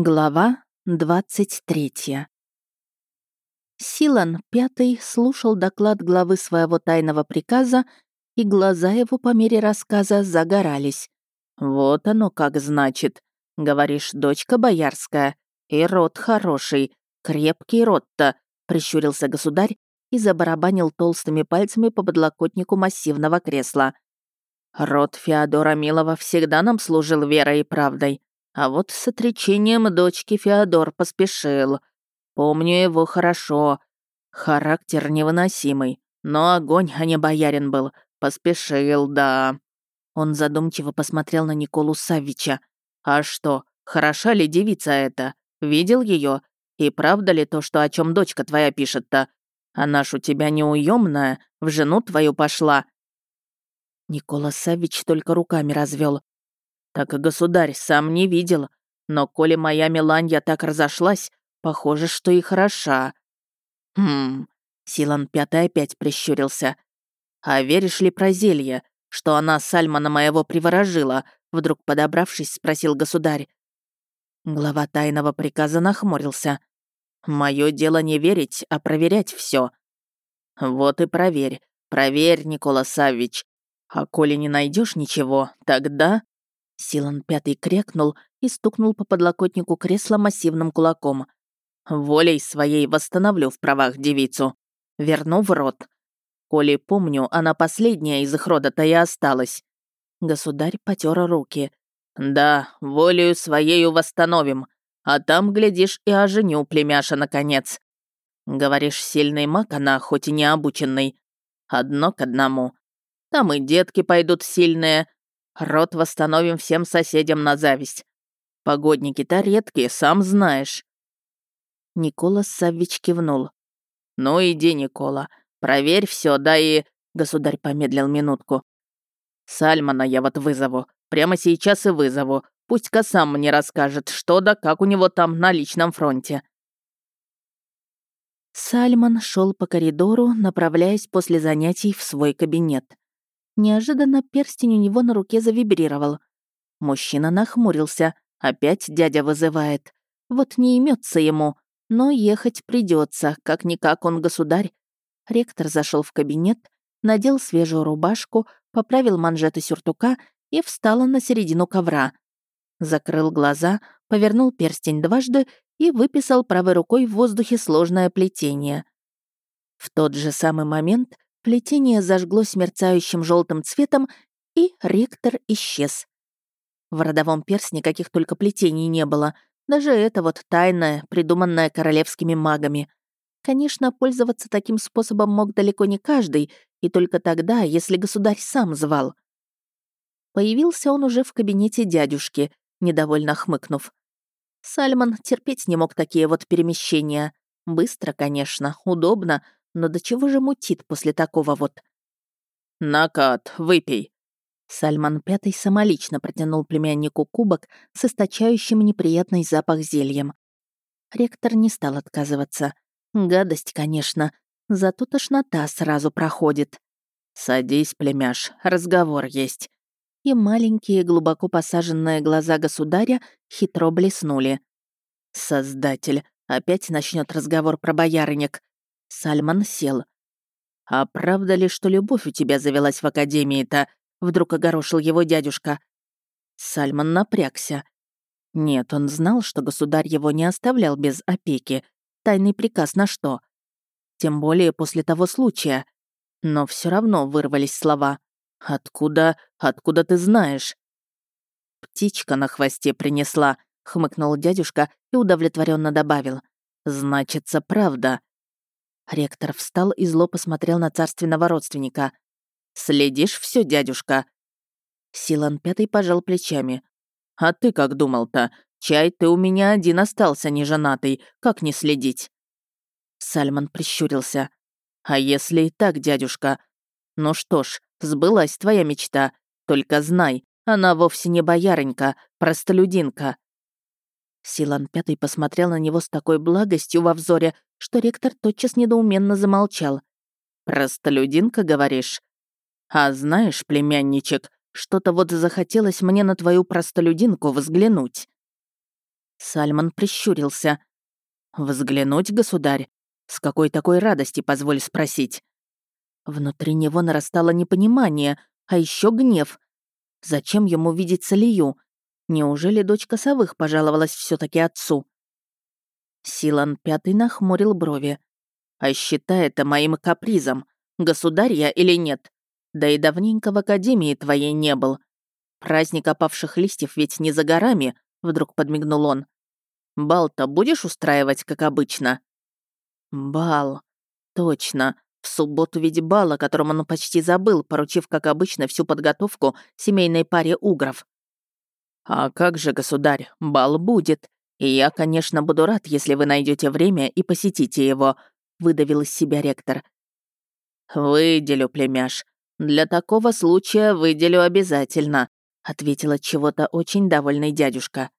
Глава 23 Силан Пятый слушал доклад главы своего тайного приказа, и глаза его по мере рассказа загорались. «Вот оно как значит. Говоришь, дочка боярская, и род хороший, крепкий род-то», — прищурился государь и забарабанил толстыми пальцами по подлокотнику массивного кресла. «Род Феодора Милова всегда нам служил верой и правдой. А вот с отречением дочки Феодор поспешил. Помню его хорошо. Характер невыносимый. Но огонь, а не боярин был. Поспешил, да. Он задумчиво посмотрел на Николу Савича. А что, хороша ли девица эта? Видел ее? И правда ли то, что о чем дочка твоя пишет-то? Она ж у тебя неуемная, в жену твою пошла. Никола Савич только руками развел. Так и государь сам не видел. Но коли моя Меланья так разошлась, похоже, что и хороша. Хм, Силан Пятый опять прищурился. А веришь ли про зелье, что она Сальмана моего приворожила? Вдруг подобравшись, спросил государь. Глава тайного приказа нахмурился. Мое дело не верить, а проверять все. Вот и проверь. Проверь, Никола Савич. А коли не найдешь ничего, тогда... Силан пятый крякнул и стукнул по подлокотнику кресла массивным кулаком. «Волей своей восстановлю в правах девицу. Верну в рот. Коли помню, она последняя из их рода-то и осталась». Государь потер руки. «Да, волею своею восстановим. А там, глядишь, и оженю племяша, наконец. Говоришь, сильный маг она, хоть и не обученный. Одно к одному. Там и детки пойдут сильные, Рот восстановим всем соседям на зависть. Погодники-то редкие, сам знаешь». Никола Саввич кивнул. «Ну иди, Никола, проверь все, да и...» Государь помедлил минутку. «Сальмана я вот вызову. Прямо сейчас и вызову. Пусть-ка сам мне расскажет, что да как у него там на личном фронте». Сальман шел по коридору, направляясь после занятий в свой кабинет. Неожиданно перстень у него на руке завибрировал. Мужчина нахмурился. Опять дядя вызывает. Вот не имется ему, но ехать придется, как-никак он государь. Ректор зашел в кабинет, надел свежую рубашку, поправил манжеты сюртука и встала на середину ковра. Закрыл глаза, повернул перстень дважды и выписал правой рукой в воздухе сложное плетение. В тот же самый момент Плетение зажглось мерцающим желтым цветом, и ректор исчез. В родовом персне каких только плетений не было, даже это вот тайное, придуманное королевскими магами. Конечно, пользоваться таким способом мог далеко не каждый, и только тогда, если государь сам звал. Появился он уже в кабинете дядюшки, недовольно хмыкнув. Сальман терпеть не мог такие вот перемещения. Быстро, конечно, удобно, но до чего же мутит после такого вот? «Накат, выпей!» Сальман Пятый самолично протянул племяннику кубок с источающим неприятный запах зельем. Ректор не стал отказываться. Гадость, конечно, зато тошнота сразу проходит. «Садись, племяш, разговор есть». И маленькие, глубоко посаженные глаза государя хитро блеснули. «Создатель, опять начнет разговор про боярынек. Сальман сел. «А правда ли, что любовь у тебя завелась в академии-то?» Вдруг огорошил его дядюшка. Сальман напрягся. Нет, он знал, что государь его не оставлял без опеки. Тайный приказ на что? Тем более после того случая. Но все равно вырвались слова. «Откуда... откуда ты знаешь?» «Птичка на хвосте принесла», — хмыкнул дядюшка и удовлетворенно добавил. «Значится, правда. Ректор встал и зло посмотрел на царственного родственника. «Следишь все, дядюшка?» Силан Пятый пожал плечами. «А ты как думал-то? Чай ты у меня один остался неженатый. Как не следить?» Сальман прищурился. «А если и так, дядюшка? Ну что ж, сбылась твоя мечта. Только знай, она вовсе не боярынька, простолюдинка. Силан Пятый посмотрел на него с такой благостью во взоре, что ректор тотчас недоуменно замолчал. «Простолюдинка, говоришь? А знаешь, племянничек, что-то вот захотелось мне на твою простолюдинку взглянуть». Сальман прищурился. «Взглянуть, государь? С какой такой радости, позволь спросить?» Внутри него нарастало непонимание, а еще гнев. Зачем ему видеть Салию? Неужели дочка Совых пожаловалась все таки отцу? Силан Пятый нахмурил брови. «А считай это моим капризом, государь я или нет. Да и давненько в академии твоей не был. Праздник опавших листьев ведь не за горами», — вдруг подмигнул он. «Бал-то будешь устраивать, как обычно?» «Бал. Точно. В субботу ведь бал, о котором он почти забыл, поручив, как обычно, всю подготовку семейной паре угров. «А как же, государь, бал будет. И я, конечно, буду рад, если вы найдете время и посетите его», — выдавил из себя ректор. «Выделю, племяш. Для такого случая выделю обязательно», — ответила чего-то очень довольный дядюшка.